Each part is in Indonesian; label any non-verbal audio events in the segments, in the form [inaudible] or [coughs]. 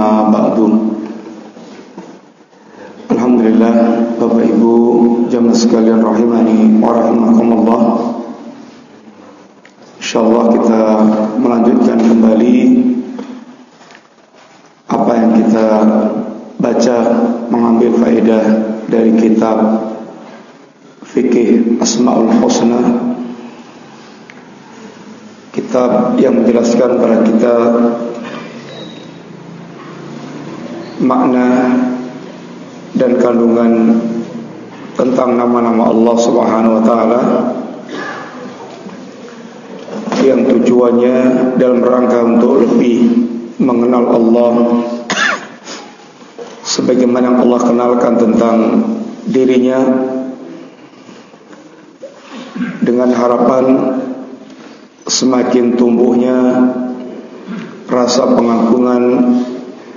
Amma ba'du. Alhamdulillah Bapak Ibu Jamaah sekalian rahimani wa rahimakumullah. Insyaallah kita melanjutkan kembali Apa yang kita baca Mengambil faedah dari kitab Fikih Asma'ul Husna. Kitab yang menjelaskan kepada kita makna dan kandungan tentang nama-nama Allah Subhanahu wa taala yang tujuannya dalam rangka untuk lebih mengenal Allah sebagaimana Allah kenalkan tentang dirinya dengan harapan semakin tumbuhnya rasa pengagungan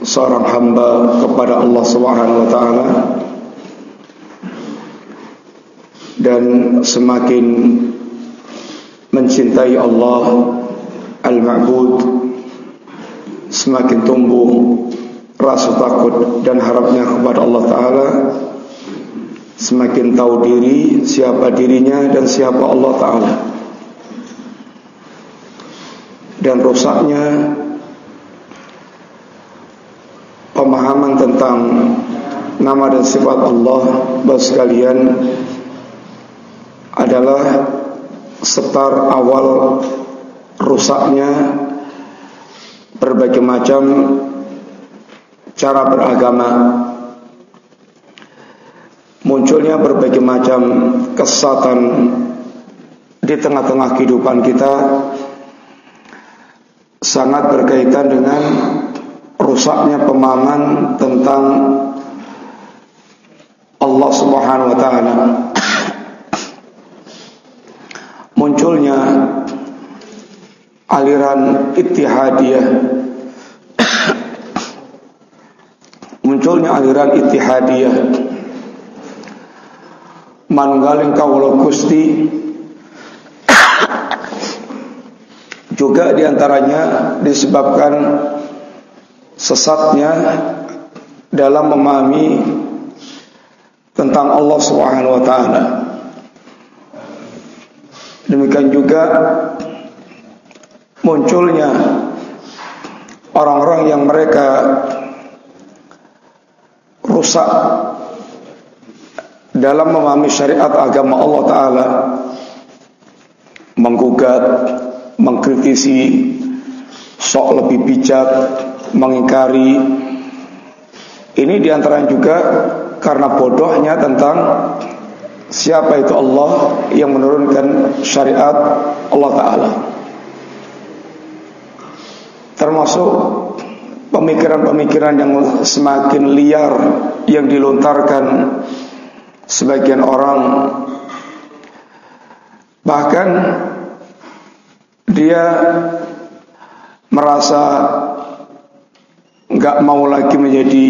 seorang hamba kepada Allah Subhanahu wa taala dan semakin mencintai Allah Al-Ma'bud semakin tumbuh rasa takut dan harapnya kepada Allah taala semakin tahu diri siapa dirinya dan siapa Allah taala. Dan rusaknya pemahaman tentang nama dan sifat Allah Bapak sekalian adalah setar awal rusaknya berbagai macam cara beragama. Munculnya berbagai macam kesesatan di tengah-tengah kehidupan kita sangat berkaitan dengan rusaknya pemahaman tentang Allah Subhanahu wa taala. Munculnya aliran ittihadiyah. Munculnya aliran ittihadiyah. Manunggaling kawula Gusti juga di antaranya disebabkan sesatnya dalam memahami tentang Allah Subhanahu wa taala. Demikian juga munculnya orang-orang yang mereka rusak dalam memahami syariat agama Allah taala menggugat, mengkritisi sok lebih bijak mengingkari. Ini di antara juga karena bodohnya tentang siapa itu Allah yang menurunkan syariat Allah Ta'ala. Termasuk pemikiran-pemikiran yang semakin liar yang dilontarkan sebagian orang. Bahkan dia merasa nggak mau lagi menjadi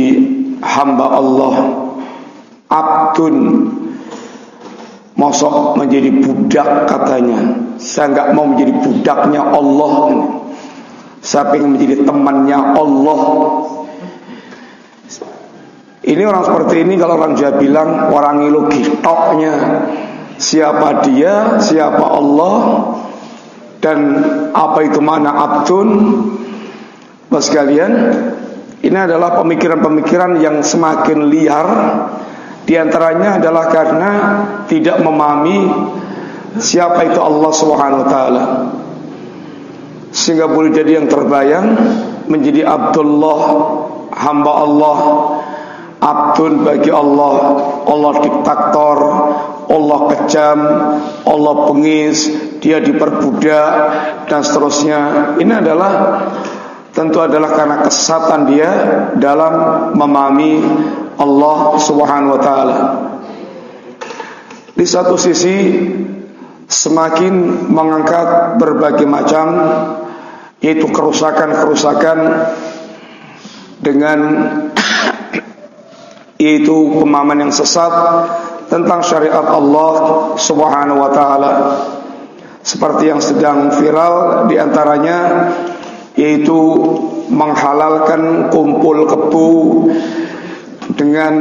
hamba Allah. Abdun. Mosok menjadi budak katanya. Saya nggak mau menjadi budaknya Allah saya ingin menjadi temannya Allah. Ini orang seperti ini kalau orang Jawa bilang orang ngilu gitoknya. Siapa dia siapa Allah dan apa itu mana abdun? Mas sekalian ini adalah pemikiran-pemikiran yang semakin liar Di antaranya adalah karena tidak memahami siapa itu Allah Subhanahu wa. Sehingga boleh jadi yang terbayang menjadi Abdullah hamba Allah, abdun bagi Allah, Allah diktator, Allah kejam, Allah pengis, dia diperbudak dan seterusnya. Ini adalah tentu adalah karena kesatan dia dalam memahami Allah Subhanahu wa taala. Di satu sisi semakin mengangkat berbagai macam yaitu kerusakan-kerusakan dengan [coughs] yaitu pemahaman yang sesat tentang syariat Allah Subhanahu wa taala. Seperti yang sedang viral di antaranya yaitu menghalalkan kumpul kebu dengan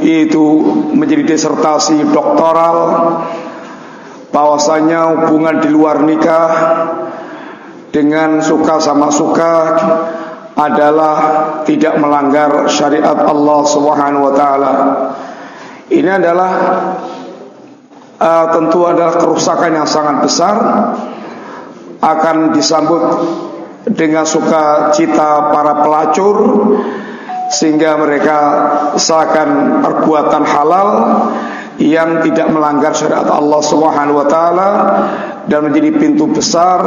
itu menjadi disertasi doktoral bahwasanya hubungan di luar nikah dengan suka sama suka adalah tidak melanggar syariat Allah Subhanahu wa taala. Ini adalah uh, tentu adalah kerusakan yang sangat besar akan disambut dengan sukacita para pelacur sehingga mereka seakan perbuatan halal yang tidak melanggar syariat Allah Subhanahu wa taala dan menjadi pintu besar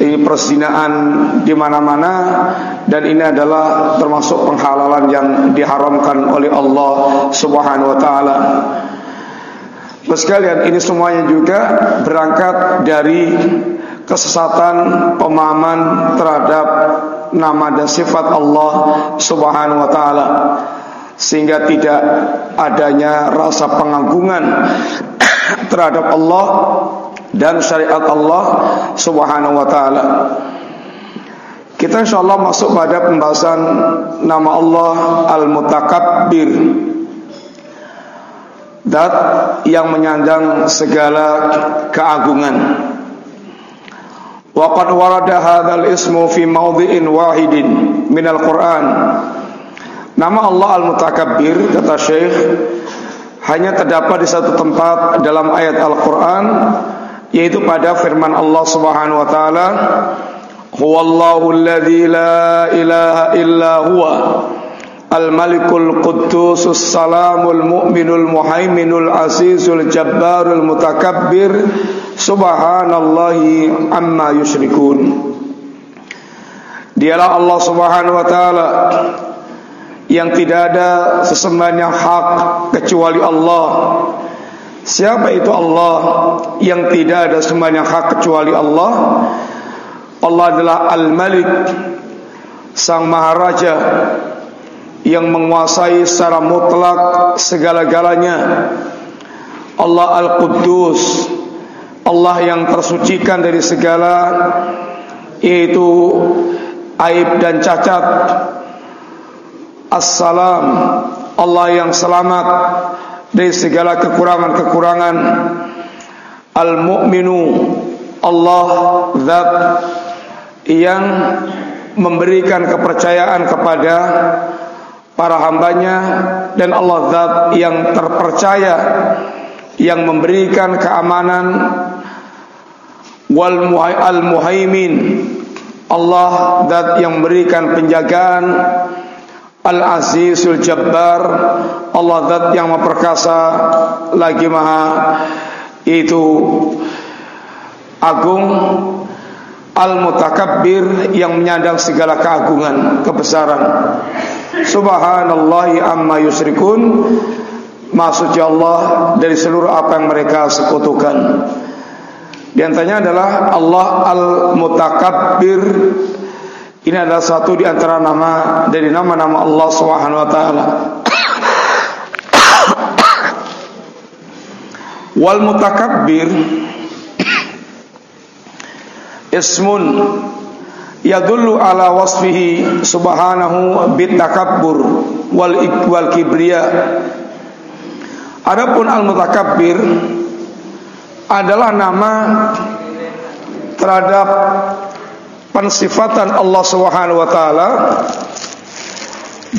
ini perzinaan di mana-mana dan ini adalah termasuk penghalalan yang diharamkan oleh Allah Subhanahu wa taala. Sekalian ini semuanya juga berangkat dari kesesatan pemahaman terhadap nama dan sifat Allah Subhanahu wa taala sehingga tidak adanya rasa pengagungan [coughs] terhadap Allah dan syariat Allah Subhanahu wa taala. Kita insyaallah masuk pada pembahasan nama Allah Al-Mutakabbir. Dat yang menyandang segala keagungan. Qad warada hadzal ismu fi mawdhi'in wahidin min al-Qur'an. Nama Allah Al-Mutakabbir kata Syekh hanya terdapat di satu tempat dalam ayat Al-Qur'an yaitu pada firman Allah Subhanahu wa taala huwallahu alladzi la ilaha illa huwa al-malikul quddusus salamul mu'minul muhaiminul azizul jabbarul mutakabbir subhanallahi amma yusyrikun dialah Allah Subhanahu wa taala yang tidak ada sesembahan yang hak kecuali Allah Siapa itu Allah yang tidak ada sembahan yang hak kecuali Allah? Allah adalah Al-Malik, Sang Maharaja yang menguasai secara mutlak segala-galanya. Allah Al-Quddus, Allah yang tersucikan dari segala yaitu aib dan cacat. Assalam, Allah yang selamat dari segala kekurangan-kekurangan Al-Mu'minu Allah Zat yang memberikan kepercayaan kepada para hambanya dan Allah Zat yang terpercaya yang memberikan keamanan wal al muhaimin. Allah Zat yang memberikan penjagaan. Al-Azizul Jabbar. Allah Zat yang memperkasa Lagi maha Itu Agung. Al-Mutakabbir Yang menyandang segala keagungan Kebesaran. Subhanallahi amma yusrikun Maksudnya Allah Dari seluruh apa yang mereka sekutukan Di antaranya adalah Allah Al-Mutakabbir ini adalah satu di antara nama dari nama-nama Allah Subhanahu wa taala. Wal mutakabbir ismun yadullu ala wasfihi subhanahu bitakabbur wal wal kibriya. Adapun al mutakabbir adalah nama terhadap pensifatan Allah Subhanahu wa taala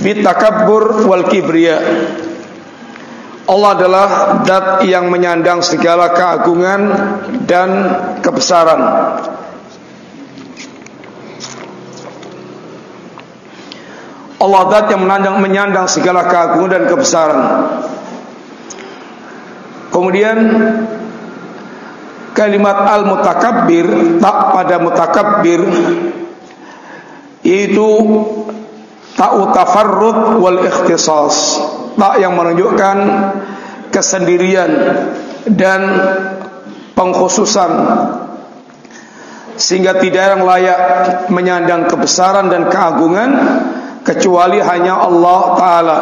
bitakabbur wal kibriya. Allah adalah zat yang menyandang segala keagungan dan kebesaran. Allah zat yang menyandang segala keagungan dan kebesaran. Kemudian kalimat al-mutakabbir tak pada mutakabbir tak tafarrud wal ikhtisas. Tak yang menunjukkan kesendirian dan pengkhususan. Sehingga tidak yang layak menyandang kebesaran dan keagungan kecuali hanya Allah taala.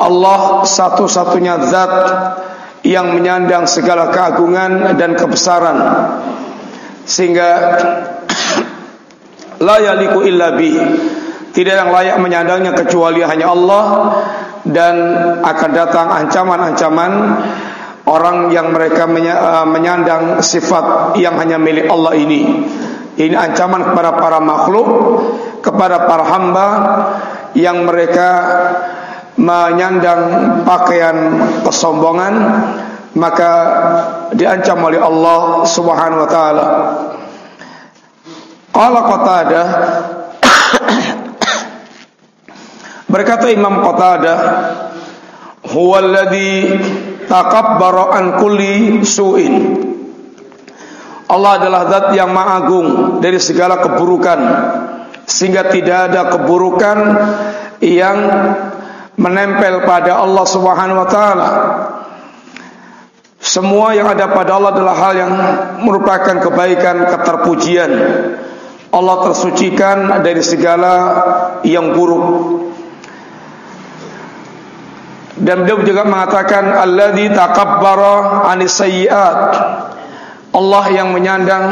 Allah satu-satunya zat yang menyandang segala keagungan dan kebesaran sehingga [coughs] la yaliku illa bi. Tidak yang layak menyandangnya kecuali hanya Allah dan akan datang ancaman-ancaman orang yang mereka uh, menyandang sifat yang hanya milik Allah ini. Ini ancaman kepada para makhluk, kepada para hamba yang mereka menyandang pakaian kesombongan maka diancam oleh Allah Subhanahu wa taala. Qala Qatadah [coughs] Berkata Imam Qatadah, "Huwa alladhi takabbara an kulli su'in." Allah adalah zat yang maha agung dari segala keburukan sehingga tidak ada keburukan yang menempel pada Allah Subhanahu wa taala. Semua yang ada pada Allah adalah hal yang merupakan kebaikan, keterpujian. Allah tersucikan dari segala yang buruk. Dan beliau juga mengatakan alladzi takabbara anis sayyiat. Allah yang menyandang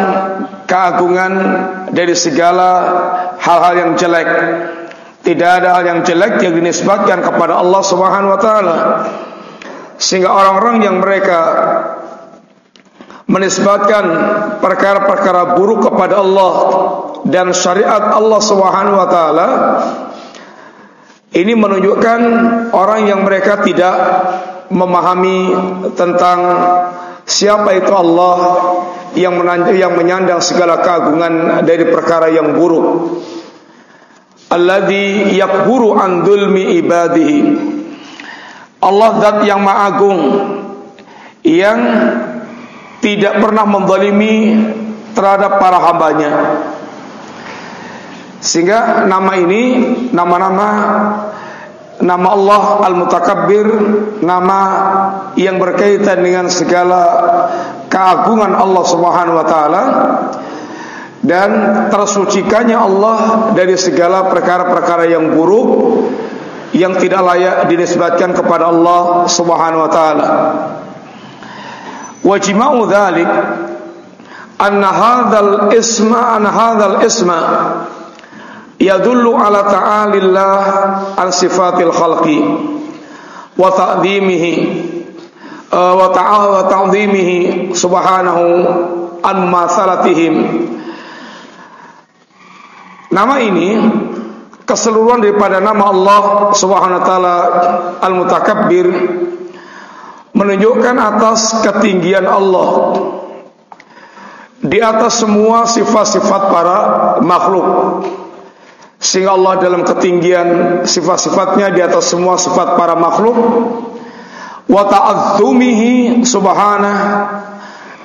keagungan dari segala hal-hal yang jelek. Tidak ada hal yang jelek yang dinisbatkan kepada Allah Subhanahu wa taala. Sehingga orang-orang yang mereka menisbatkan perkara-perkara buruk kepada Allah dan syariat Allah Subhanahu wa taala ini menunjukkan orang yang mereka tidak memahami tentang siapa itu Allah yang menandang, yang menyandang segala keagungan dari perkara yang buruk. Alladzi yakburu an dzulmi ibadihi. Allah zat yang maha agung yang tidak pernah menzalimi terhadap para hambanya. Sehingga nama ini nama-nama nama Allah Al-Mutakabbir, nama yang berkaitan dengan segala keagungan Allah Subhanahu wa taala dan tersucikannya Allah dari segala perkara-perkara yang buruk yang tidak layak dinisbatkan kepada Allah Subhanahu wa taala. Wa jima'u dzalik anna hadzal isma an hadzal isma yadullu ala ta'alillah an sifatil khalqi wa ta'dhimihi uh, wa ta'ala ta'dhimihi subhanahu an masalatihim nama ini keseluruhan daripada nama Allah subhanahu wa ta'ala al-mutakabbir menunjukkan atas ketinggian Allah. Di atas semua sifat-sifat para makhluk. Sehingga Allah dalam ketinggian sifat-sifatnya di atas semua sifat para makhluk. Wa ta'azzumihi subhanah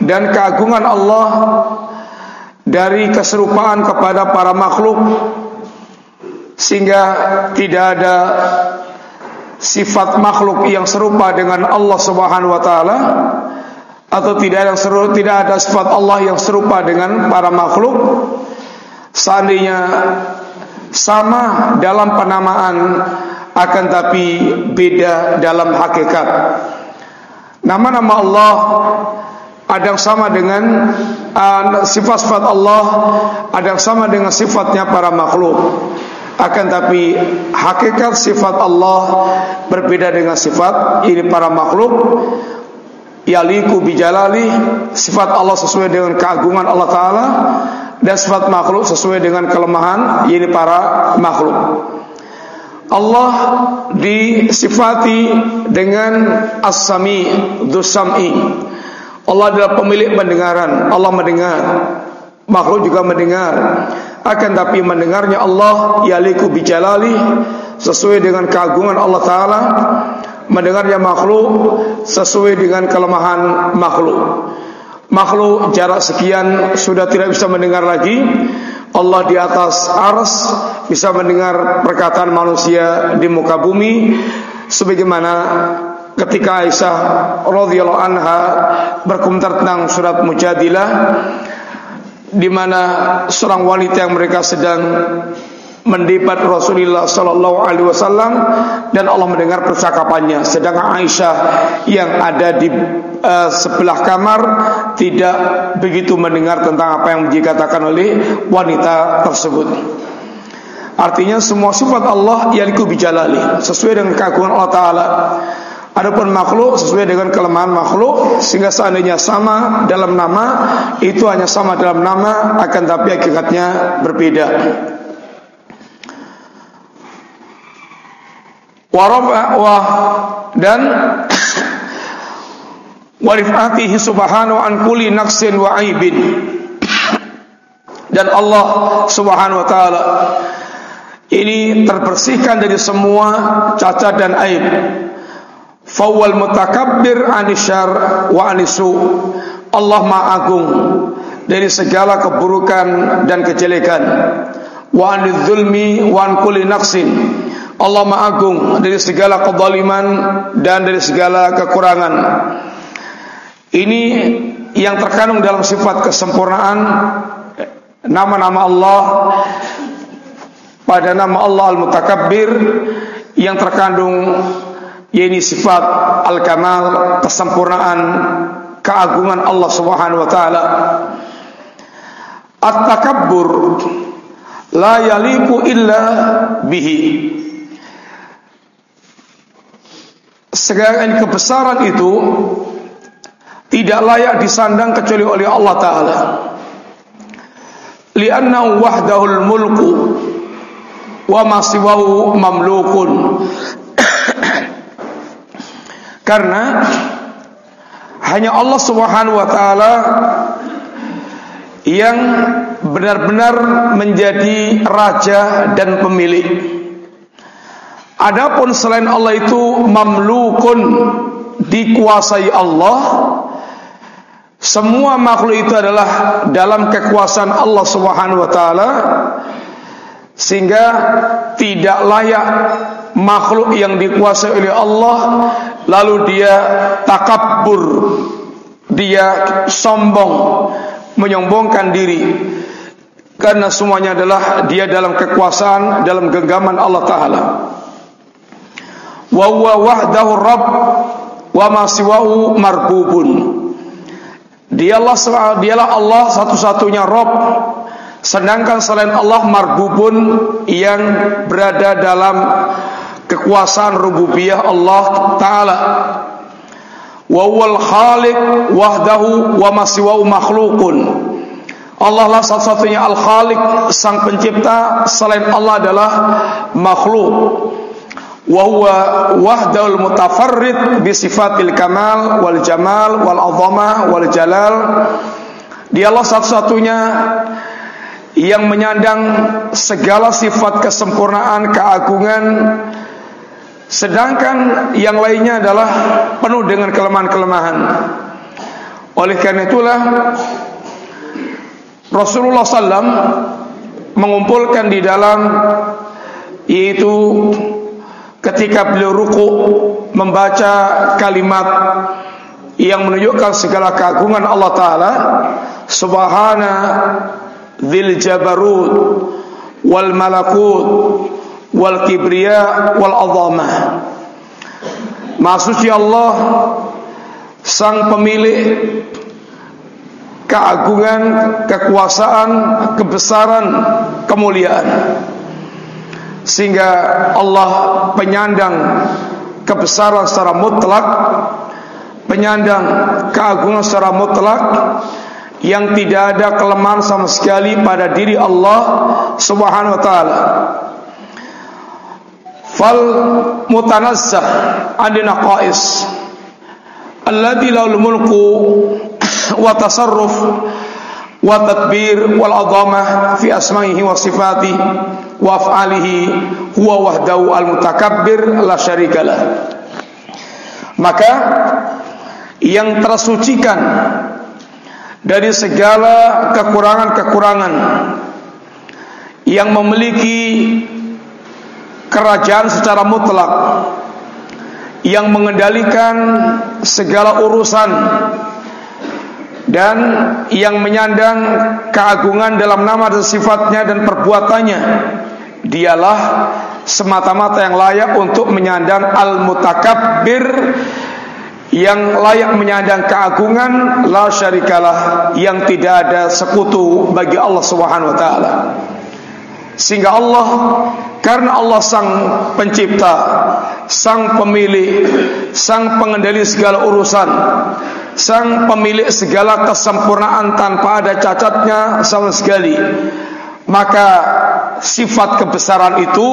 dan keagungan Allah dari keserupaan kepada para makhluk sehingga tidak ada sifat makhluk yang serupa dengan Allah Subhanahu wa taala atau tidak ada seru, tidak ada sifat Allah yang serupa dengan para makhluk seandainya sama dalam penamaan akan tapi beda dalam hakikat. Nama-nama Allah ada yang sama dengan uh, sifat-sifat Allah, ada yang sama dengan sifatnya para makhluk. Akan tapi hakikat sifat Allah berbeda dengan sifat ini para makhluk. Yaliku bijalali sifat Allah sesuai dengan keagungan Allah Taala dan sifat makhluk sesuai dengan kelemahan yaitu para makhluk. Allah disifati dengan as-sami, dzusami. Allah adalah pemilik pendengaran. Allah mendengar. Makhluk juga mendengar. Akan tapi mendengarnya Allah yaliku bijalali sesuai dengan keagungan Allah taala. Mendengarnya makhluk sesuai dengan kelemahan makhluk makhluk jarak sekian sudah tidak bisa mendengar lagi Allah di atas ars bisa mendengar perkataan manusia di muka bumi sebagaimana ketika Aisyah radhiyallahu anha berkomentar tentang surat Mujadilah di mana seorang wanita yang mereka sedang mendebat Rasulullah sallallahu alaihi wasallam dan Allah mendengar percakapannya sedangkan Aisyah yang ada di uh, sebelah kamar tidak begitu mendengar tentang apa yang dikatakan oleh wanita tersebut. Artinya semua sifat Allah yaliku bijalali sesuai dengan keagungan Allah taala. Adapun makhluk sesuai dengan kelemahan makhluk sehingga seandainya sama dalam nama itu hanya sama dalam nama akan tapi hakikatnya berbeda. wa dan warifatihi subhanahu an kulli naqsin wa aibin dan Allah subhanahu wa taala ini terbersihkan dari semua cacat dan aib fawwal mutakabbir anisyar wa anisu Allah maha agung dari segala keburukan dan kejelekan. Wa anidzulmi wa an kulli Allah Maha Agung dari segala kezaliman dan dari segala kekurangan. Ini yang terkandung dalam sifat kesempurnaan nama-nama Allah. Pada nama Allah Al-Mutakabbir yang terkandung yaitu sifat al-kamal kesempurnaan keagungan Allah Subhanahu wa taala. At-takabbur la yaliku illa bihi Segala kebesaran itu tidak layak disandang kecuali oleh Allah Taala. Lianna wahdahul mulku wa ma siwahu mamlukun. Karena hanya Allah Subhanahu wa taala yang benar-benar menjadi raja dan pemilik. Adapun selain Allah itu mamlukun dikuasai Allah semua makhluk itu adalah dalam kekuasaan Allah Subhanahu wa taala sehingga tidak layak makhluk yang dikuasai oleh Allah lalu dia takabur dia sombong menyombongkan diri. Karena semuanya adalah dia dalam kekuasaan dalam genggaman Allah taala. Wa huwa wahdahu rabb wa ma siwahu marbubun dialah dialah Allah satu-satunya Rabb. Sedangkan selain Allah marbubun yang berada dalam kekuasaan rububiyah Allah taala. Wa huwal khaliq wahdahu wa ma siwahu makhluqun. Allah lah satu-satunya al-khaliq sang pencipta selain Allah adalah makhluk. Wa huwa wahdul mutafarrid bi sifatil kamal wal jamal wal azama wal jalal. Dialah satu-satunya yang menyandang segala sifat kesempurnaan keagungan sedangkan yang lainnya adalah penuh dengan kelemahan-kelemahan. Oleh karena itulah Rasulullah SAW mengumpulkan di dalam yaitu ketika beliau ruku membaca kalimat yang menunjukkan segala keagungan Allah taala subhana dzil jabarut wal malakut wal kibriya wal azama maksudnya Allah sang pemilik keagungan kekuasaan kebesaran kemuliaan. Sehingga Allah penyandang kebesaran secara mutlak penyandang keagungan secara mutlak yang tidak ada kelemahan sama sekali pada diri Allah Subhanahu wa taala fal mutanazzah adina qais. Alladhi laul mulku wa tasarruf wa tadbir wal adhamah fi asma'ihi wa sifatihi wa af'alihi huwa wahdahu al-mutakabbir la syarikalah maka yang tersucikan dari segala kekurangan-kekurangan yang memiliki kerajaan secara mutlak yang mengendalikan segala urusan dan yang menyandang keagungan dalam nama dan sifatnya dan perbuatannya dialah semata-mata yang layak untuk menyandang al-mutakabbir yang layak menyandang keagungan la syarikalah yang tidak ada sekutu bagi Allah Subhanahu wa taala. Sehingga Allah karena Allah sang pencipta, sang pemilik, sang pengendali segala urusan, sang pemilik segala kesempurnaan tanpa ada cacatnya sama sekali. Maka sifat kebesaran itu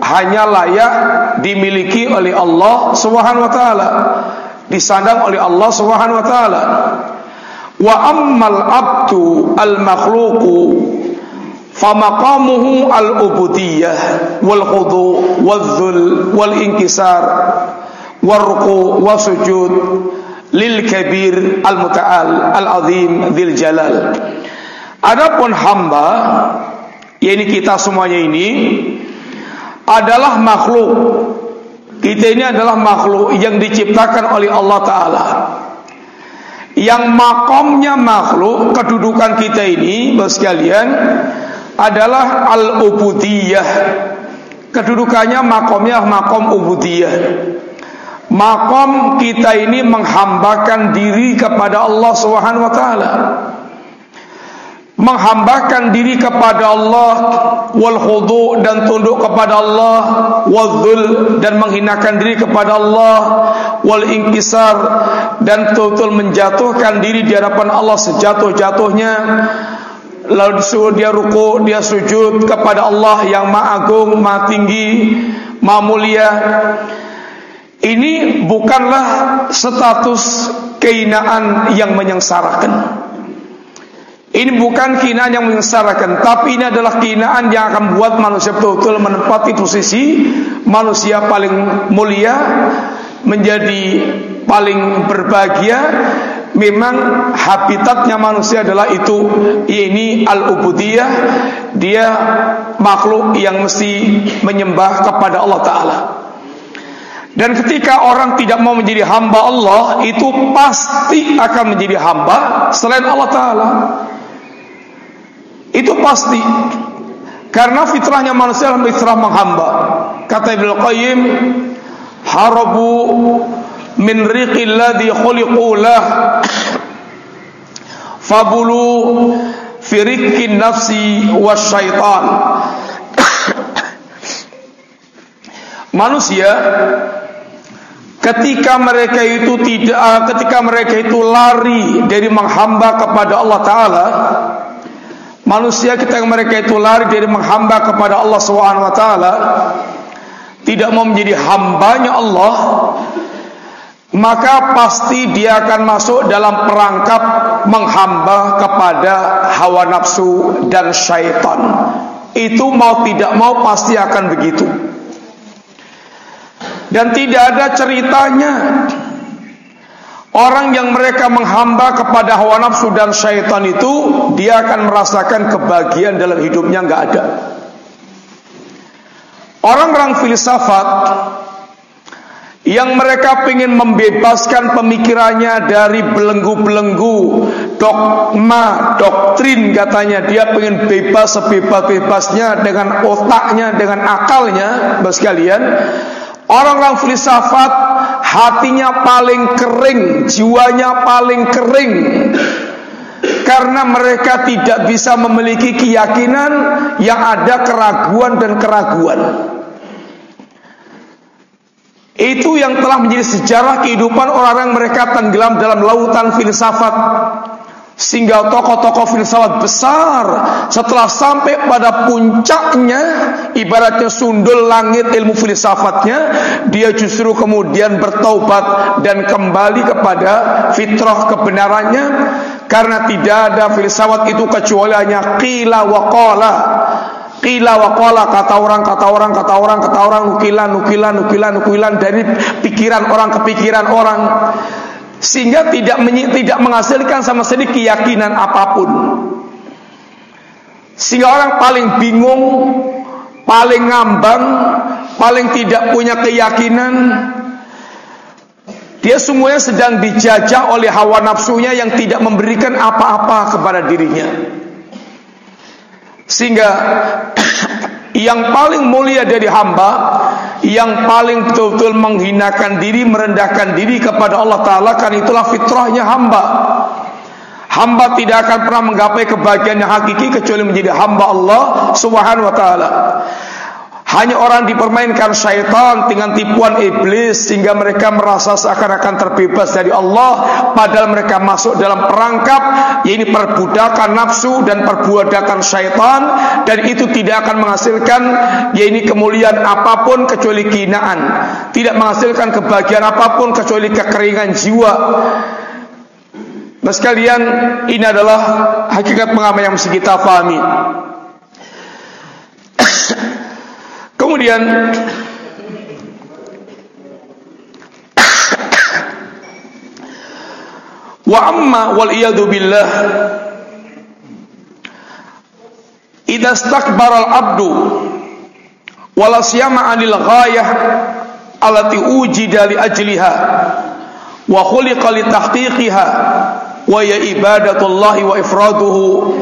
hanya layak dimiliki oleh Allah Subhanahu wa taala disandang oleh Allah Subhanahu wa taala. Wa ammal abdu al makhluqu famaqamuhu al ubudiyah wal khudu wal dhul wal inkisar warqu wasujud lil kabir al muta'al al azim dzil jalal. Adapun hamba yakni kita semuanya ini adalah makhluk kita ini adalah makhluk yang diciptakan oleh Allah Ta'ala Yang makomnya makhluk Kedudukan kita ini Bapak sekalian Adalah al-ubudiyah. Kedudukannya makomnya makom ubudiyah. Makom kita ini menghambakan diri kepada Allah Subhanahu wa taala. Menghambakan diri kepada Allah wal khudu dan tunduk kepada Allah wal dan menghinakan diri kepada Allah wal inkisar dan total menjatuhkan diri di hadapan Allah sejatuh-jatuhnya lalu disuruh dia ruku dia sujud kepada Allah yang maha agung maha tinggi maha mulia. Ini bukanlah status keinaan yang menyengsarakan. Ini bukan kinaan yang menyengsarakan Tapi ini adalah kinaan yang akan buat manusia betul-betul menempati posisi Manusia paling mulia Menjadi paling berbahagia Memang habitatnya manusia adalah itu. Ini al-ubudiyah. Dia makhluk yang mesti menyembah kepada Allah Ta'ala. Dan ketika orang tidak mau menjadi hamba Allah Itu pasti akan menjadi hamba Selain Allah Ta'ala. Itu pasti. Karena fitrahnya manusia adalah fitrah menghamba. Kata Ibnu Qayyim, harabu min riqil ladzi khuliqu lah fabulu firikin nafsi wasyaitan. Manusia ketika mereka itu tidak ketika mereka itu lari dari menghamba kepada Allah taala manusia yang mereka itu lari dari menghamba kepada Allah Subhanahu wa taala tidak mau menjadi hambanya Allah maka pasti dia akan masuk dalam perangkap menghamba kepada hawa nafsu dan syaitan. Itu mau tidak mau pasti akan begitu. Dan tidak ada ceritanya. Orang yang mereka menghamba kepada hawa nafsu dan syaitan itu Dia akan merasakan kebahagiaan dalam hidupnya nggak ada. Orang-orang filsafat Yang mereka ingin membebaskan pemikirannya dari belenggu-belenggu Dogma, doktrin katanya Dia ingin bebas sebebas-bebasnya dengan otaknya, dengan akalnya Sekalian Orang-orang filsafat hatinya paling kering, jiwanya paling kering. Karena mereka tidak bisa memiliki keyakinan yang ada keraguan dan keraguan. Itu yang telah menjadi sejarah kehidupan orang-orang mereka tenggelam dalam lautan filsafat. Sehingga tokoh-tokoh filsafat besar setelah sampai pada puncaknya ibaratnya sundul langit ilmu filsafatnya dia justru kemudian bertaubat dan kembali kepada fitrah kebenarannya. Karena tidak ada filsafat itu kecuali hanya qila wa qala Qila wa qala kata orang kata orang kata orang kata orang nukilan nukilan nukilan nukilan dari pikiran orang ke pikiran orang sehingga tidak tidak menghasilkan sama sekali keyakinan apa pun. Sehingga orang paling bingung, paling ngambang, paling tidak punya keyakinan. Dia semuanya sedang dijajah oleh hawa nafsunya yang tidak memberikan apa-apa kepada dirinya. Sehingga [coughs] yang paling mulia dari hamba yang paling betul-betul menghinakan diri merendahkan diri kepada Allah taala kan itulah fitrahnya hamba. Hamba tidak akan pernah menggapai kebahagiaan yang hakiki kecuali menjadi hamba Allah subhanahu wa taala hanya orang dipermainkan syaitan dengan tipuan iblis sehingga mereka merasa seakan-akan terbebas dari Allah padahal mereka masuk dalam perangkap yaitu perbudakan nafsu dan perbudakan syaitan dan itu tidak akan menghasilkan yaitu kemuliaan apa pun kecuali kinaan tidak menghasilkan kebahagiaan apa pun kecuali kekeringan jiwa. Nah sekalian ini adalah hakikat pengamal yang mesti kita pahami Kemudian wa amma wal iyadu billah idza istakbara al abdu wala siyama anil ghayah allati ujida li ajliha wa khuliqa li tahqiqiha wa ya ibadatullahi wa ifraduhu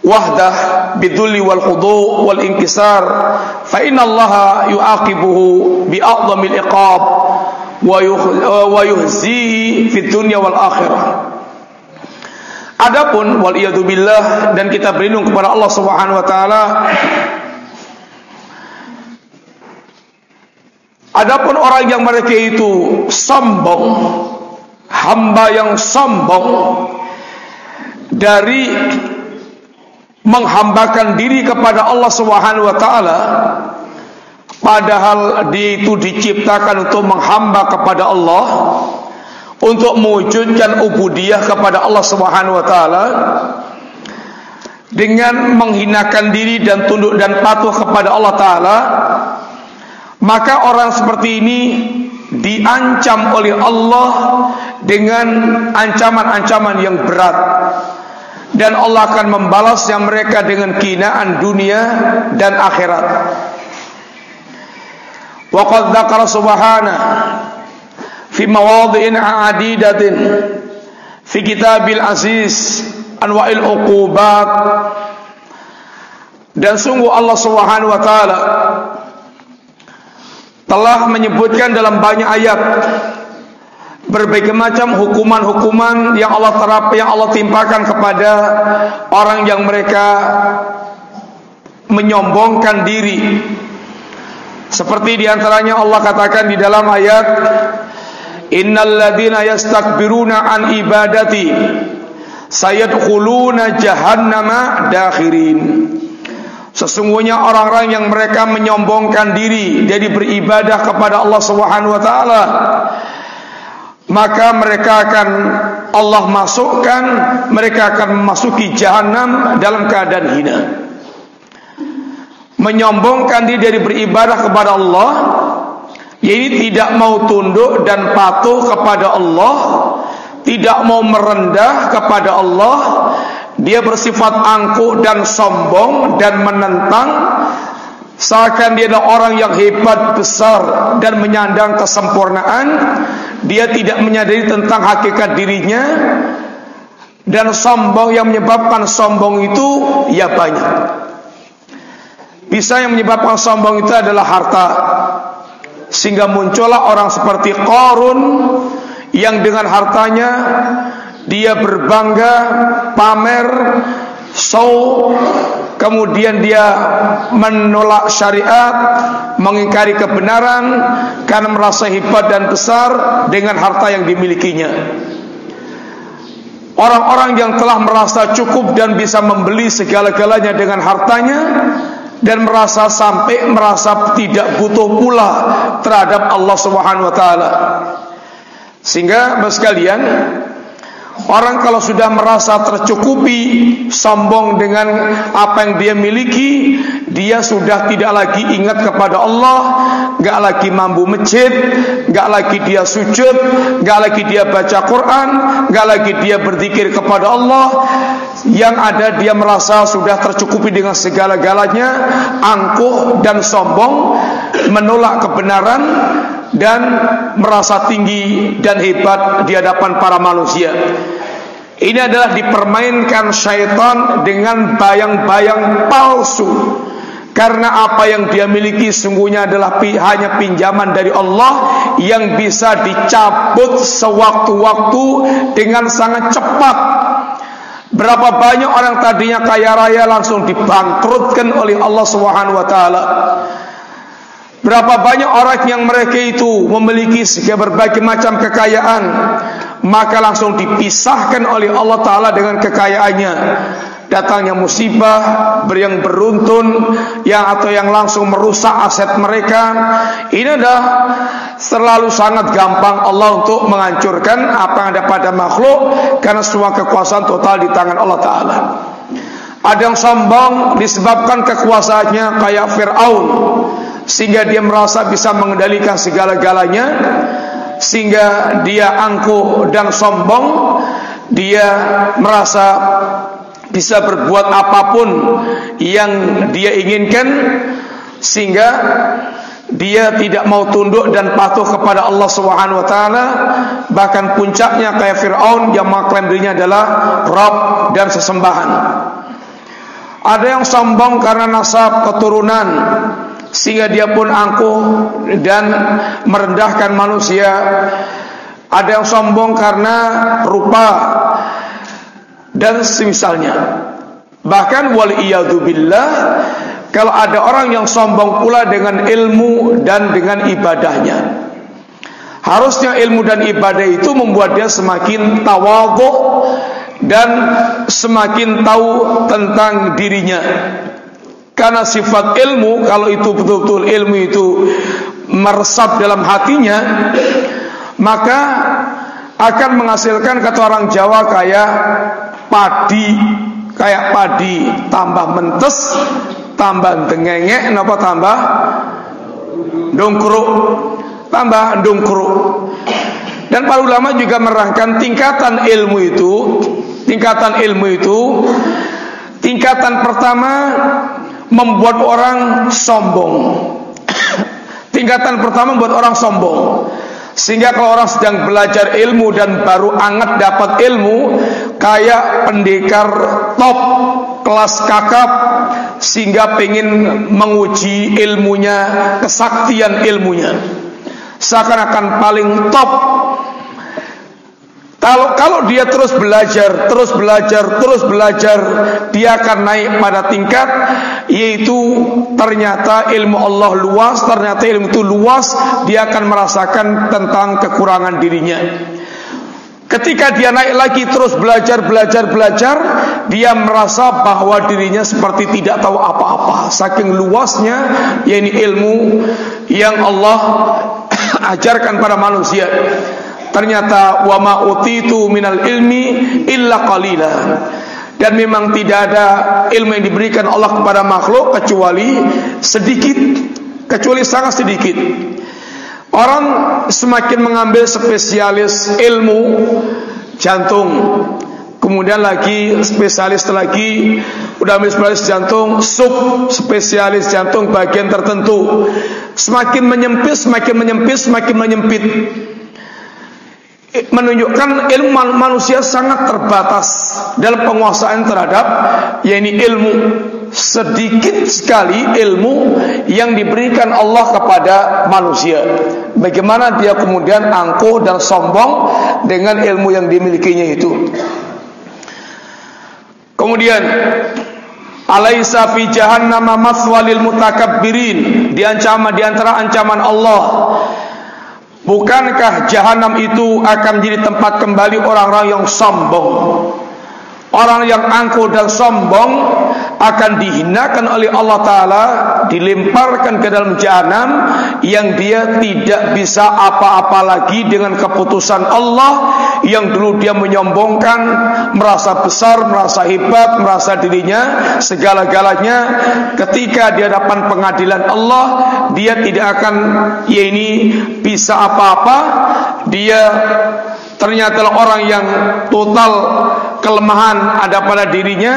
wahdah bidulli wal khudu' wal inkisar fa inna Allah yu'aqibuhu bi a'dhamil iqab wa yuhzihi fid dunya wal akhirah. Adapun wal billah dan kita berlindung kepada Allah Subhanahu wa taala Adapun orang yang mereka itu sombong hamba yang sombong dari menghambakan diri kepada Allah Subhanahu wa taala padahal dia itu diciptakan untuk menghamba kepada Allah untuk mewujudkan ubudiyah kepada Allah Subhanahu wa taala dengan menghinakan diri dan tunduk dan patuh kepada Allah taala maka orang seperti ini diancam oleh Allah dengan ancaman-ancaman yang berat dan Allah akan membalasnya mereka dengan kinaan dunia dan akhirat. Wa qad dzakara subhanahu fi mawadhi'in adidatin fi kitabil aziz anwa'il uqubat dan sungguh Allah Subhanahu wa taala telah menyebutkan dalam banyak ayat berbagai macam hukuman-hukuman yang Allah terap yang Allah timpakan kepada orang yang mereka menyombongkan diri. Seperti di antaranya Allah katakan di dalam ayat Innal ladina yastakbiruna an ibadati sayadkhuluna jahannama dakhirin. Sesungguhnya orang-orang yang mereka menyombongkan diri dari beribadah kepada Allah Subhanahu wa taala maka mereka akan Allah masukkan mereka akan memasuki jahanam dalam keadaan hina. Menyombongkan diri dari beribadah kepada Allah yaitu tidak mau tunduk dan patuh kepada Allah tidak mau merendah kepada Allah dia bersifat angkuh dan sombong dan menentang seakan dia adalah orang yang hebat besar dan menyandang kesempurnaan dia tidak menyadari tentang hakikat dirinya dan sombong yang menyebabkan sombong itu ya banyak. Bisa yang menyebabkan sombong itu adalah harta. Sehingga muncullah orang seperti Qarun yang dengan hartanya dia berbangga, pamer, show kemudian dia menolak syariat, mengingkari kebenaran karena merasa hebat dan besar dengan harta yang dimilikinya. Orang-orang yang telah merasa cukup dan bisa membeli segala-galanya dengan hartanya dan merasa sampai merasa tidak butuh pula terhadap Allah Subhanahu wa taala. Sehingga sekalian Orang kalau sudah merasa tercukupi Sombong dengan apa yang dia miliki Dia sudah tidak lagi ingat kepada Allah Gak lagi mampu masjid Gak lagi dia sujud Gak lagi dia baca Quran Gak lagi dia berzikir kepada Allah. Yang ada dia merasa sudah tercukupi dengan segala-galanya Angkuh dan sombong Menolak kebenaran dan merasa tinggi dan hebat di hadapan para manusia. Ini adalah dipermainkan syaitan dengan bayang-bayang palsu karena apa yang dia miliki sungguhnya adalah hanya pinjaman dari Allah yang bisa dicabut sewaktu-waktu dengan sangat cepat. Berapa banyak orang tadinya kaya raya langsung dibangkrutkan oleh Allah Subhanahu wa taala. Berapa banyak orang yang mereka itu memiliki berbagai macam kekayaan maka langsung dipisahkan oleh Allah taala dengan kekayaannya. Datangnya musibah yang beruntun yang atau yang langsung merusak aset mereka. Ini adalah selalu sangat gampang Allah untuk menghancurkan apa yang ada pada makhluk karena semua kekuasaan total di tangan Allah taala. Ada yang sombong disebabkan kekuasaannya kayak Fir'aun sehingga dia merasa bisa mengendalikan segala-galanya sehingga dia angkuh dan sombong dia merasa bisa berbuat apa pun yang dia inginkan sehingga dia tidak mau tunduk dan patuh kepada Allah Subhanahu wa taala. Bahkan puncaknya kayak Firaun yang mengklaim dirinya adalah Rabb dan sesembahan. Ada yang sombong karena nasab keturunan sehingga dia pun angkuh dan merendahkan manusia ada yang sombong karena rupa dan semisalnya. Bahkan wal billah kalau ada orang yang sombong pula dengan ilmu dan dengan ibadahnya. Harusnya ilmu dan ibadah itu membuat dia semakin tawadhu dan semakin tahu tentang dirinya. Karena sifat ilmu kalau itu betul-betul ilmu itu meresap dalam hatinya, maka akan menghasilkan kata orang Jawa kayak padi kayak padi tambah mentes tambah dengengek napa tambah? Dongkruk. Tambah dongkruk. Dan para ulama juga merangkan tingkatan ilmu itu tingkatan ilmu itu tingkatan pertama membuat orang sombong. Tingkatan pertama membuat orang sombong. Sehingga kalau orang sedang belajar ilmu dan baru anget dapat ilmu Kayak pendekar top kelas kakap Sehingga pengen menguji ilmunya Kesaktian ilmunya. Seakan-akan paling top. Kalau kalau dia terus belajar, terus belajar, terus belajar, dia akan naik pada tingkat yaitu ternyata ilmu Allah luas, ternyata ilmu itu luas, dia akan merasakan tentang kekurangan dirinya. Ketika dia naik lagi terus belajar, belajar, belajar, dia merasa bahwa dirinya seperti tidak tahu apa-apa. Saking luasnya, yakni ilmu yang Allah [coughs] ajarkan pada manusia. Ternyata wa ma utitu minal ilmi illa qalila. Dan memang tidak ada ilmu yang diberikan Allah kepada makhluk kecuali sedikit, kecuali sangat sedikit. Orang semakin mengambil spesialis ilmu jantung, kemudian lagi spesialis lagi udah ambil spesialis jantung, sub spesialis jantung bagian tertentu. Semakin menyempit, semakin menyempit, semakin menyempit menunjukkan ilmu manusia sangat terbatas dalam penguasaan terhadap yakni ilmu sedikit sekali ilmu yang diberikan Allah kepada manusia. Bagaimana dia kemudian angkuh dan sombong dengan ilmu yang dimilikinya itu? Kemudian alaisa fi jahannam maswalil mutakabbirin di di antara ancaman Allah Bukankah jahanam itu akan menjadi tempat kembali orang-orang yang sombong? Orang yang angkuh dan sombong akan dihinakan oleh Allah Ta'ala Dilemparkan ke dalam jahanam Yang dia tidak bisa apa-apa lagi dengan keputusan Allah Yang dulu dia menyombongkan Merasa besar, merasa hebat, merasa dirinya Segala-galanya. Ketika di hadapan pengadilan Allah Dia tidak akan Ya ini bisa apa-apa. Dia ternyata orang yang total kelemahan ada pada dirinya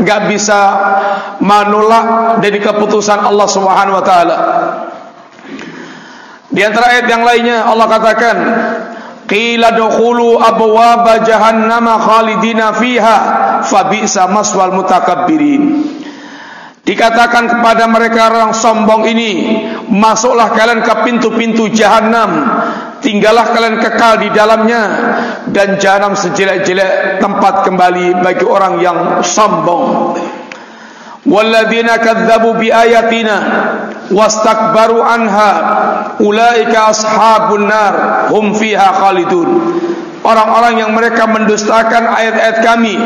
nggak bisa menolak dari keputusan Allah Subhanahu wa taala. Di antara ayat yang lainnya Allah katakan Qila dukhulu abwaaba jahannama khalidina fiha fabi'sa maswal mutakabbirin Dikatakan kepada mereka orang sombong ini Masuklah kalian ke pintu-pintu jahanam Tinggallah kalian kekal di dalamnya Dan jahanam sejelek-jelek tempat kembali bagi orang yang sombong. Walladzina kadzabu bi ayatina wastakbaru anha ulaika ashabun nar hum fiha khalidun. Orang-orang yang mereka mendustakan ayat-ayat kami. [coughs]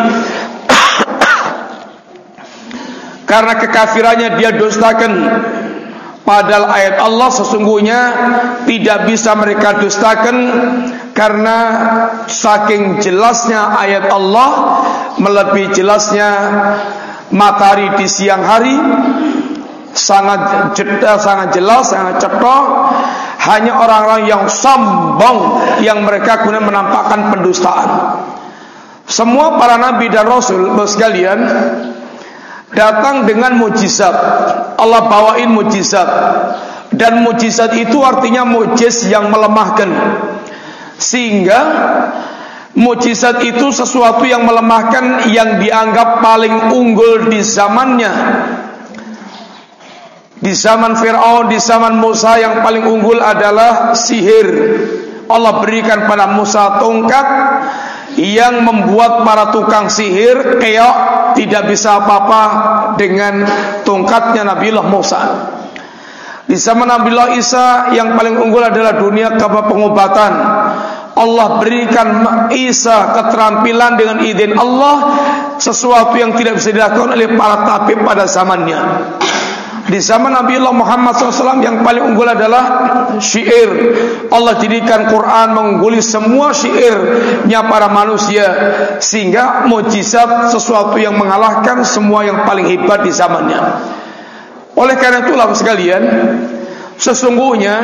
Karena kekafirannya dia dustakan Padahal ayat Allah sesungguhnya tidak bisa mereka dustakan karena saking jelasnya ayat Allah melebihi jelasnya matahari di siang hari sangat jeda, sangat jelas, sangat cetok. Hanya orang-orang yang sombong yang mereka guna menampakkan pendustaan. Semua para nabi dan rasul sekalian datang dengan mujizat. Allah bawain mujizat. Dan mujizat itu artinya mujiz yang melemahkan. Sehingga mujizat itu sesuatu yang melemahkan yang dianggap paling unggul di zamannya. Di zaman Fir'aun, di zaman Musa yang paling unggul adalah sihir. Allah berikan pada Musa tongkat yang membuat para tukang sihir keok tidak bisa apa-apa dengan tongkatnya Nabiullah Musa. Di zaman Nabiullah Isa yang paling unggul adalah dunia kabar pengobatan. Allah berikan Isa keterampilan dengan izin Allah sesuatu yang tidak bisa dilakukan oleh para tabib pada zamannya. Di zaman Nabi Allah Muhammad SAW yang paling unggul adalah syair. Allah jadikan Quran mengungguli semua syairnya para manusia sehingga mujizat sesuatu yang mengalahkan semua yang paling hebat di zamannya. Oleh karena itulah sekalian, sesungguhnya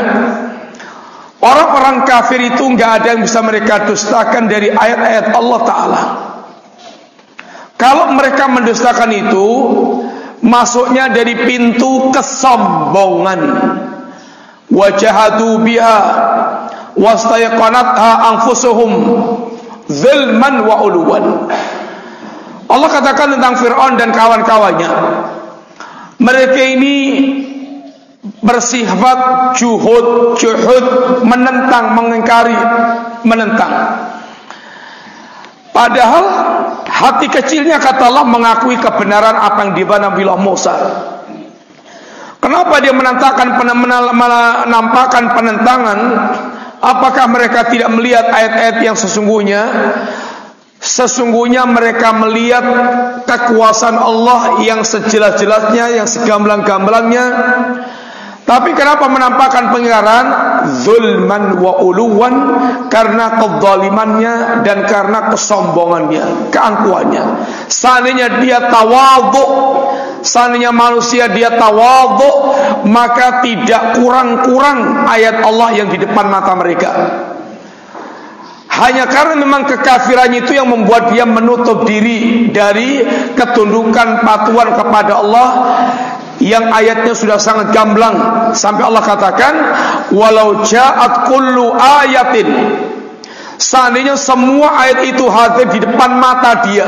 orang-orang kafir itu nggak ada yang bisa mereka dustakan dari ayat-ayat Allah Taala. Kalau mereka mendustakan itu, masuknya dari pintu kesombongan. Wajahadu biha wastayqanatha anfusuhum zulman wa uluwan. Allah katakan tentang Fir'aun dan kawan-kawannya mereka ini bersifat juhud juhud menentang mengingkari menentang. Padahal Hati kecilnya kata Allah mengakui kebenaran apa yang dibana Nabi Musa. Kenapa dia menantangkan menampakkan penentangan? Apakah mereka tidak melihat ayat-ayat yang sesungguhnya? Sesungguhnya mereka melihat kekuasaan Allah yang sejelas-jelasnya, yang segamblang-gamblangnya. Tapi kenapa menampakkan pengingkaran? Zulman wa uluwan karena kezalimannya dan karena kesombongannya, keangkuhannya. Seandainya dia tawadhu, seandainya manusia dia tawadhu, maka tidak kurang-kurang ayat Allah yang di depan mata mereka. Hanya karena memang kekafirannya itu yang membuat dia menutup diri dari ketundukan patuhan kepada Allah yang ayatnya sudah sangat gamblang. Sampai Allah katakan walau ja'at kullu ayatin. Seandainya semua ayat itu hadir di depan mata dia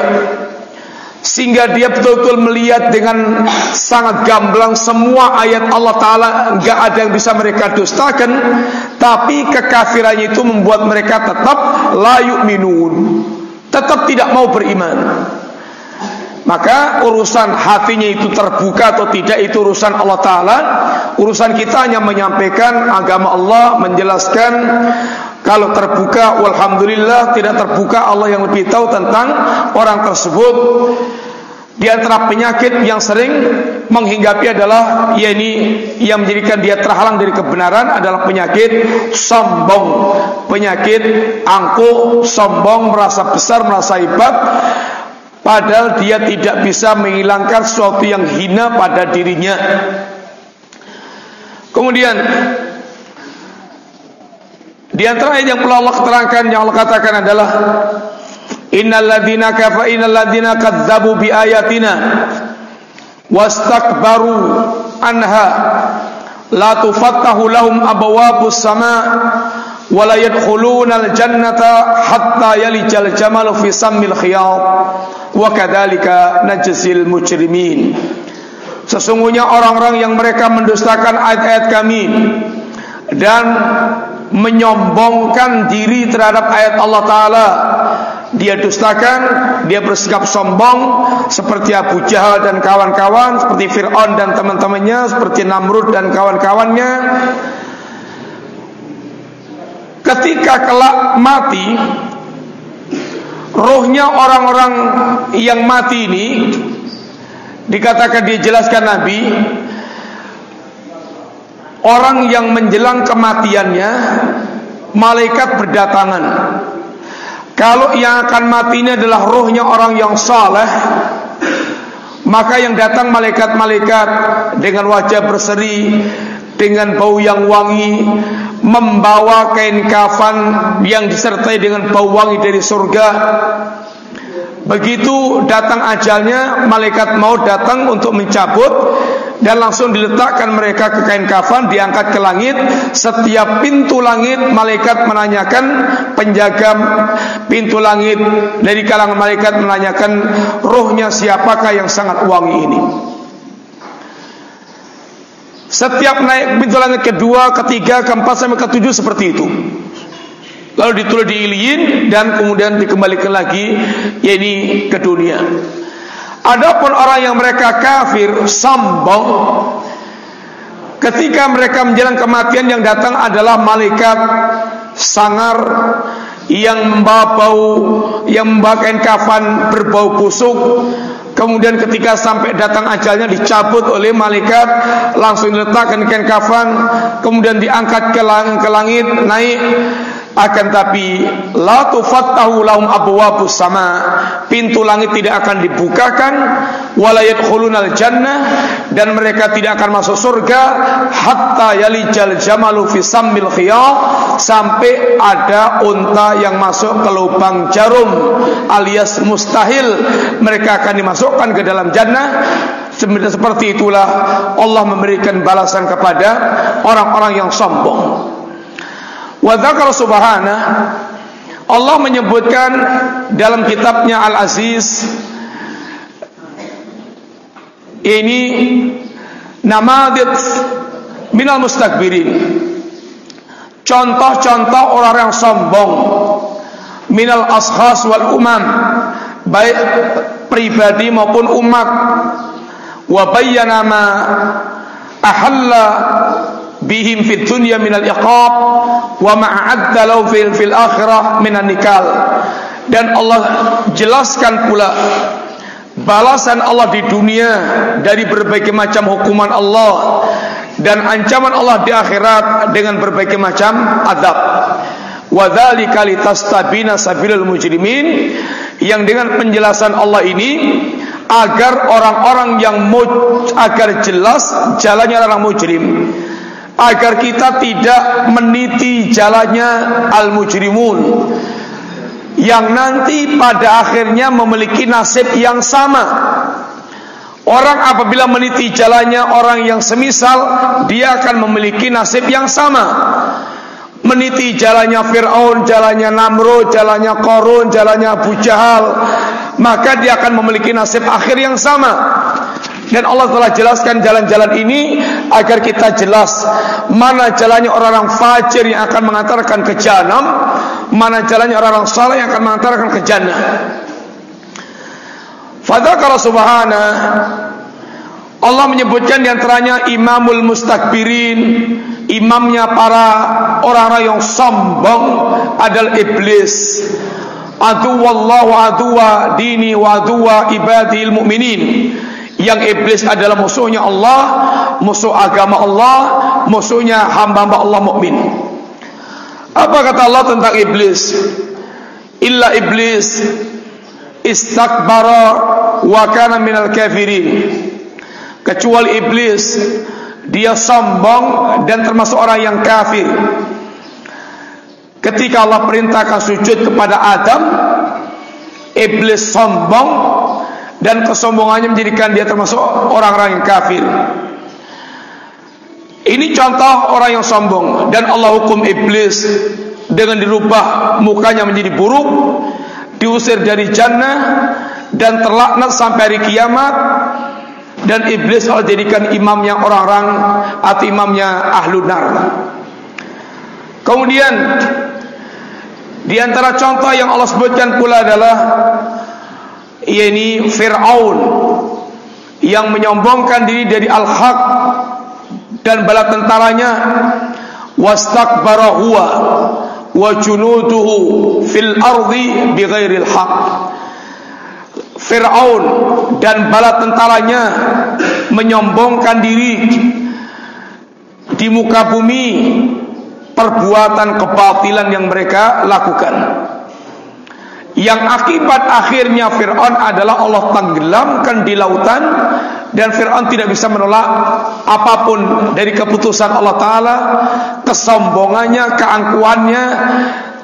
sehingga dia betul-betul melihat dengan sangat gamblang semua ayat Allah Ta'ala enggak ada yang bisa mereka dustakan tapi kekafirannya itu membuat mereka tetap layuk minun tetap tidak mau beriman maka urusan hatinya itu terbuka atau tidak itu urusan Allah Ta'ala. Urusan kita hanya menyampaikan agama Allah Menjelaskan Kalau terbuka Walhamdulillah Tidak terbuka Allah yang lebih tahu tentang orang tersebut. Di antara penyakit yang sering menghinggapi adalah yakni yang menjadikan dia terhalang dari kebenaran adalah penyakit sombong, penyakit angkuh, sombong, merasa besar, merasa hebat Padahal dia tidak bisa menghilangkan sesuatu yang hina pada dirinya. Kemudian Di antara yang pula Allah terangkan Yang Allah katakan adalah Innal ladhina kafa innal ladhina kadzabu bi ayatina wastakbaru anha la tufattahu lahum abwabus sama' wala yadkhuluna al-jannata hatta yalijal jamalu fi sammil khiyat wa kadzalika najzil mujrimin. Sesungguhnya orang-orang yang mereka mendustakan ayat-ayat kami dan menyombongkan diri terhadap ayat Allah Ta'ala. Dia dustakan, dia bersikap sombong seperti Abu Jahal dan kawan-kawan, seperti Fir'aun dan teman-temannya, seperti Namrud dan kawan-kawannya. Ketika kelak mati, rohnya orang-orang yang mati ini dikatakan dijelaskan Nabi orang yang menjelang kematiannya malaikat berdatangan. Kalau yang akan mati ini adalah rohnya orang yang saleh maka yang datang malaikat-malaikat dengan wajah berseri dengan bau yang wangi membawa kain kafan yang disertai dengan bau wangi dari surga. Begitu datang ajalnya malaikat mau datang untuk mencabut dan langsung diletakkan mereka ke kain kafan diangkat ke langit. Setiap pintu langit malaikat menanyakan penjaga pintu langit dari kalangan malaikat menanyakan rohnya siapakah yang sangat wangi ini setiap naik pintu langit kedua, ketiga, keempat sampai ketujuh seperti itu. Lalu ditulis di iliin dan kemudian dikembalikan lagi yakni ke dunia. Adapun orang yang mereka kafir, sombong, ketika mereka menjelang kematian yang datang adalah malaikat sangar yang membawa bau, yang membawa kain kafan berbau busuk. Kemudian ketika sampai datang ajalnya dicabut oleh malaikat, langsung diletakkan kain kafan, kemudian diangkat ke ke langit naik akan tapi la tufattahu lahum abwabus sama. Pintu langit tidak akan dibukakan. Wala yadkhulunal jannah. Dan mereka tidak akan masuk surga. Hatta yalijal jamalu fi sammil khiyat sampai ada unta yang masuk ke lubang jarum. Alias mustahil. Mereka akan dimasukkan ke dalam jannah. Seperti itulah Allah memberikan balasan kepada orang-orang yang sombong Wa dzakara Allah menyebutkan dalam kitabnya Al-Aziz ini namadid minal mustakbirin. Contoh-contoh orang yang sombong minal ashas wal umam baik pribadi maupun umat. Wa bayyana ma ahalla bihim fid dunya minal iqab wa ma'adda lahu fil fil akhirah minan nikal. Dan Allah jelaskan pula balasan Allah di dunia dari berbagai macam hukuman Allah dan ancaman Allah di akhirat dengan berbagai macam adab. Wa dzalika litastabina sabilul mujrimin yang dengan penjelasan Allah ini agar orang-orang yang agar jelas jalannya orang mujrim agar kita tidak meniti jalannya al-mujrimun yang nanti pada akhirnya memiliki nasib yang sama. Orang apabila meniti jalannya orang yang semisal, dia akan memiliki nasib yang sama. Meniti jalannya Fir'aun, jalannya Namrud, jalannya Korun, jalannya Abu Jahal, maka dia akan memiliki nasib akhir yang sama. Dan Allah telah jelaskan jalan-jalan ini agar kita jelas mana jalannya orang-orang fajir yang akan mengantarkan ke jahanam, mana jalannya orang-orang saleh yang akan mengantarkan ke jannah. Fadzakara subhana Allah menyebutkan di antaranya imamul mustakbirin Imamnya para orang-orang yang sombong adalah iblis Adu wallahu aduwa dini wa aduwa ibadil mu'minin yang iblis adalah musuhnya Allah, musuh agama Allah, musuhnya hamba-hamba Allah mukmin. Apa kata Allah tentang iblis? Illa iblis istakbara wa kana minal kafirin. Kecuali iblis dia sombong dan termasuk orang yang kafir. Ketika Allah perintahkan sujud kepada Adam, iblis sombong dan kesombongannya menjadikan dia termasuk orang-orang yang kafir. Ini contoh orang yang sombong dan Allah hukum iblis dengan dirubah mukanya menjadi buruk, diusir dari jannah dan terlaknat sampai hari kiamat dan iblis Allah jadikan imamnya orang-orang atau imamnya ahlu nar. Kemudian di antara contoh yang Allah sebutkan pula adalah yakni Firaun. Yang menyombongkan diri dari al-haq dan bala tentaranya. Wastakbara huwa wa junuduhu fil ardi bighairil haq. Fir'aun dan bala tentaranya menyombongkan diri di muka bumi perbuatan kebatilan yang mereka lakukan yang akibat akhirnya Fir'aun adalah Allah tenggelamkan di lautan dan Fir'aun tidak bisa menolak apa pun dari keputusan Allah Ta'ala. Kesombongannya, keangkuhannya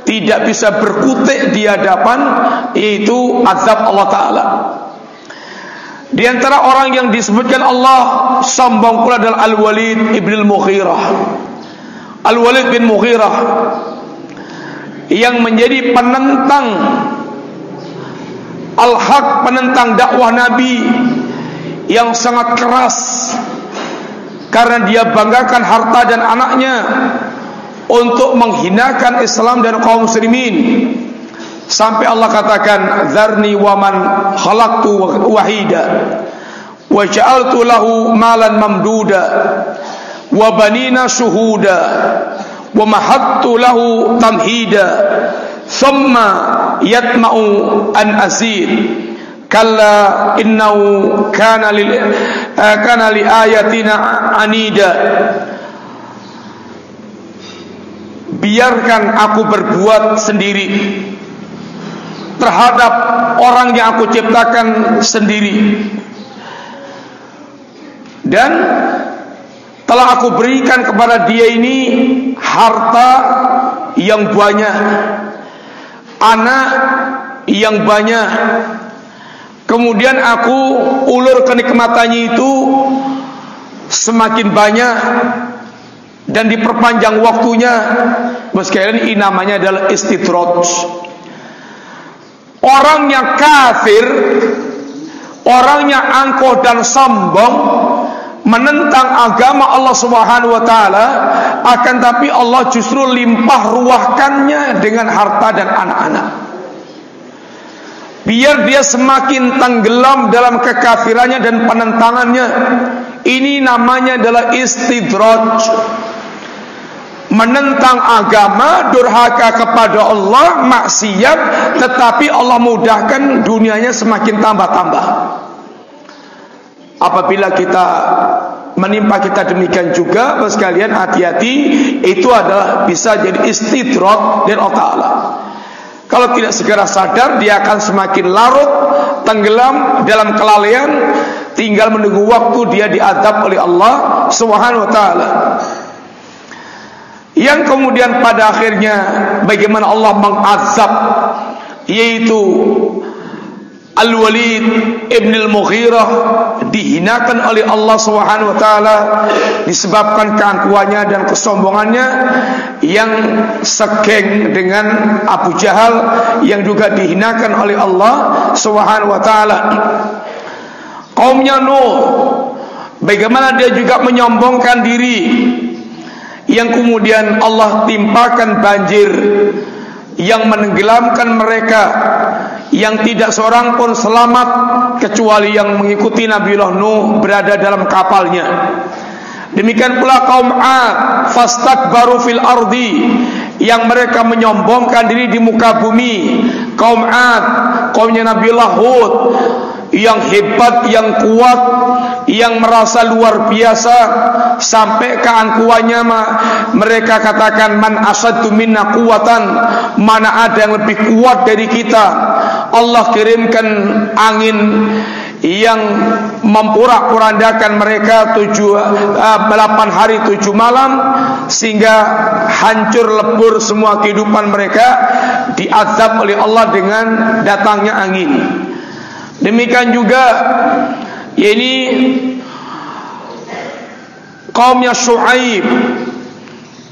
tidak bisa berkutik di hadapan yaitu azab Allah Ta'ala. Di antara orang yang disebutkan Allah sombong pula adalah Al-Walid ibn Al-Mughirah. Al-Walid bin Mughirah yang menjadi penentang Al-Haq penentang dakwah Nabi yang sangat keras karena dia banggakan harta dan anaknya untuk menghinakan Islam dan kaum muslimin. Sampai Allah katakan zarni wa man khalaqtu wahida wa ja'altu lahu malan mamduda wa banina shuhuda wa mahattu lahu tamhida thumma yatma'u an azid. Kalla innahu kana lil uh, kana li ayatina anida. Biarkan aku berbuat sendiri terhadap orang yang aku ciptakan sendiri. Dan telah aku berikan kepada dia ini harta yang banyak anak yang banyak. Kemudian aku ulur kenikmatannya itu semakin banyak dan diperpanjang waktunya. Meskipun ini namanya adalah istidraj orang yang kafir orang yang angkuh dan sombong menentang agama Allah Subhanahu wa taala akan tapi Allah justru limpah ruahkannya dengan harta dan anak-anak. Biar dia semakin tenggelam dalam kekafirannya dan penentangannya. Ini namanya adalah istidraj. Menentang agama durhaka kepada Allah maksiat tetapi Allah mudahkan dunianya semakin tambah-tambah apabila kita menimpa kita demikian juga sekalian hati-hati. Itu adalah bisa jadi istidrak dari Allah kalau tidak segera sadar dia akan semakin larut tenggelam dalam kelalaian tinggal menunggu waktu dia diadab oleh Allah Subhanahu wa taala. Yang kemudian pada akhirnya bagaimana Allah mengazab yaitu Al-Walid Ibn Al-Mughirah dihinakan oleh Allah Subhanahu wa taala disebabkan keangkuhannya dan kesombongannya yang segeng dengan Abu Jahal yang juga dihinakan oleh Allah Subhanahu wa taala. Kaumnya Nuh bagaimana dia juga menyombongkan diri yang kemudian Allah timpakan banjir yang menenggelamkan mereka yang tidak seorang pun selamat kecuali yang mengikuti Nabi Nuh berada dalam kapalnya. Demikian pula kaum Ad fastakbaru fil ardi yang mereka menyombongkan diri di muka bumi. Kaum Ad, kaumnya Nabi Hud yang hebat, yang kuat, yang merasa luar biasa sampai keangkuhannya mereka katakan man asaddu minna mana ada yang lebih kuat dari kita? Allah kirimkan angin yang memporak-porandakan mereka tujuh uh, delapan hari tujuh malam sehingga hancur lebur semua kehidupan mereka diazab oleh Allah dengan datangnya angin. Demikian juga ini kaumnya Shu'aib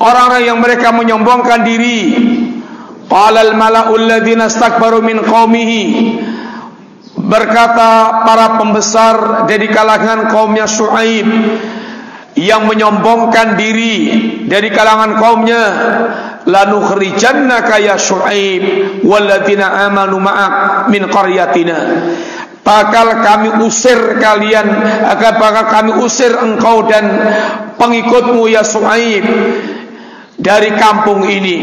orang-orang yang mereka menyombongkan diri. Qalal mala'ul ladzina istakbaru min qaumihi. Berkata para pembesar dari kalangan kaumnya Shu'aib yang menyombongkan diri dari kalangan kaumnya lanukhrijannaka ya Shu'aib walladzina amanu ma'ak min qaryatina bakal kami usir kalian akan bakal kami usir engkau dan pengikutmu ya Shu'aib dari kampung ini.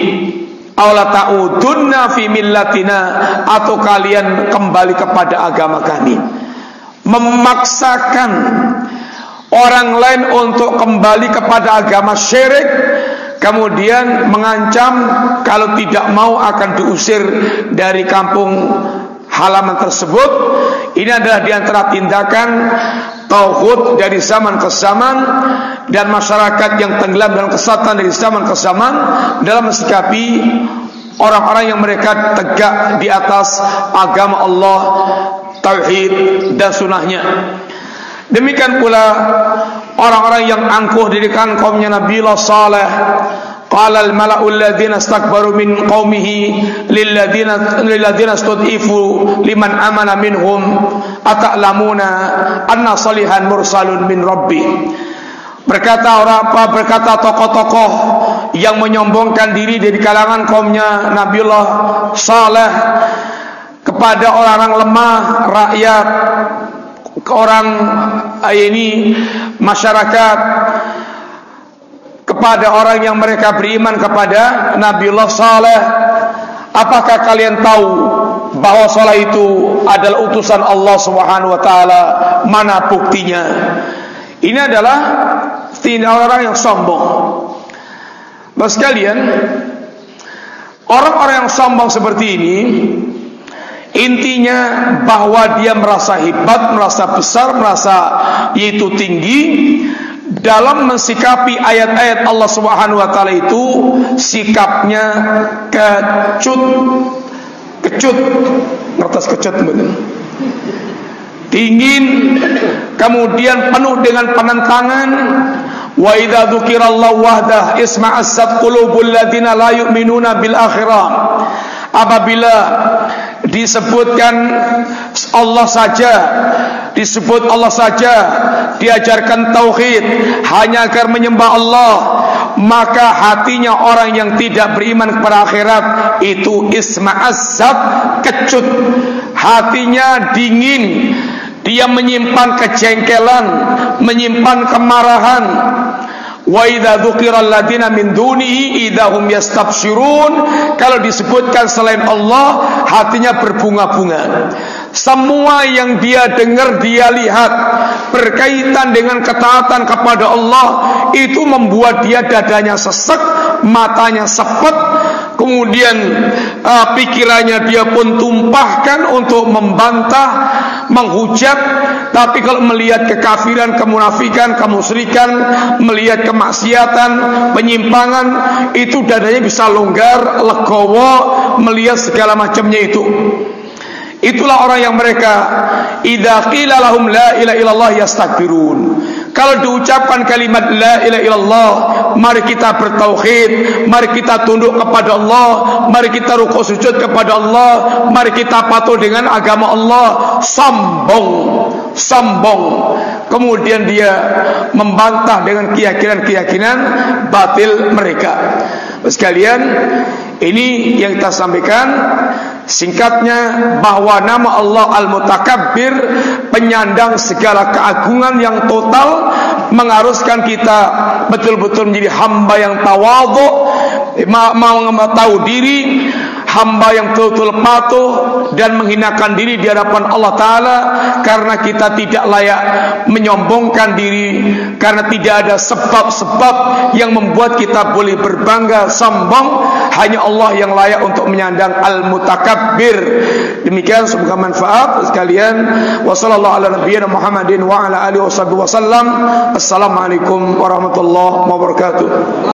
Aula ta'udunna fi millatina atau kalian kembali kepada agama kami. Memaksakan orang lain untuk kembali kepada agama syirik kemudian mengancam kalau tidak mau akan diusir dari kampung halaman tersebut ini adalah di antara tindakan tauhid dari zaman ke zaman dan masyarakat yang tenggelam dalam kesatan dari zaman ke zaman dalam mensikapi orang-orang yang mereka tegak di atas agama Allah tauhid dan sunnahnya Demikian pula orang-orang yang angkuh dari kan kaumnya Nabi Allah Saleh. Qala al-mala'u alladhina istakbaru min qaumihi lil ladzina lil ladzina istud'ifu liman amana minhum ata'lamuna anna salihan mursalun min. Berkata orang apa berkata tokoh-tokoh yang menyombongkan diri dari kalangan kaumnya Nabiullah Saleh kepada orang-orang lemah rakyat ke orang eh, ini masyarakat kepada orang yang mereka beriman kepada Nabiullah Saleh. Apakah kalian tahu bahwa salat itu adalah utusan Allah Subhanahu wa taala? Mana buktinya? Ini adalah tindak orang yang sombong. Mas kalian orang-orang yang sombong seperti ini Intinya bahwa dia merasa hebat, merasa besar, merasa yaitu tinggi dalam mensikapi ayat-ayat Allah Subhanahu wa taala itu sikapnya kecut. Kecut. Ngertas kecut betul dingin kemudian penuh dengan penentangan. Wa idza dzukirallahu wahdah isma'assat qulubul ladina la yu'minuna bil akhirah apabila disebutkan Allah saja disebut Allah saja diajarkan tauhid hanya agar menyembah Allah maka hatinya orang yang tidak beriman kepada akhirat itu isma'azzab kecut. Hatinya dingin dia menyimpan kejengkelan menyimpan kemarahan Wa idza dzukira alladziina min dunihi idahum yastabsyirun. Kalau disebutkan selain Allah, hatinya berbunga-bunga. Semua yang dia dengar, dia lihat berkaitan dengan ketaatan kepada Allah itu membuat dia dadanya sesek, matanya sepet, kemudian uh, pikirannya dia pun tumpahkan untuk membantah, menghujat tapi kalau melihat kekafiran, kemunafikan, kemusyrikan, melihat kemaksiatan, penyimpangan, itu dadanya bisa longgar, legowo, melihat segala macamnya itu. Itulah orang yang mereka idza qila lahum la ilaha illallah yastakbirun. Kalau diucapkan kalimat la ilaha illallah, mari kita bertauhid, mari kita tunduk kepada Allah, mari kita rukuk sujud kepada Allah, mari kita patuh dengan agama Allah, sombong, sombong. Kemudian dia membantah dengan keyakinan-keyakinan batil mereka. Sekalian, ini yang kita sampaikan Singkatnya bahwa nama Allah Al-Mutakabbir penyandang segala keagungan yang total mengharuskan kita betul-betul menjadi hamba yang tawadhu mau tahu diri hamba yang betul-betul patuh dan menghinakan diri di hadapan Allah Ta'ala karena kita tidak layak menyombongkan diri karena tidak ada sebab-sebab yang membuat kita boleh berbangga sombong. Hanya Allah yang layak untuk menyandang al-mutakabbir. Demikian semoga manfaat sekalian. Wasallallahu ala nabiyina Muhammadin wa ala alihi wasallam assalamualaikum warahmatullahi wabarakatuh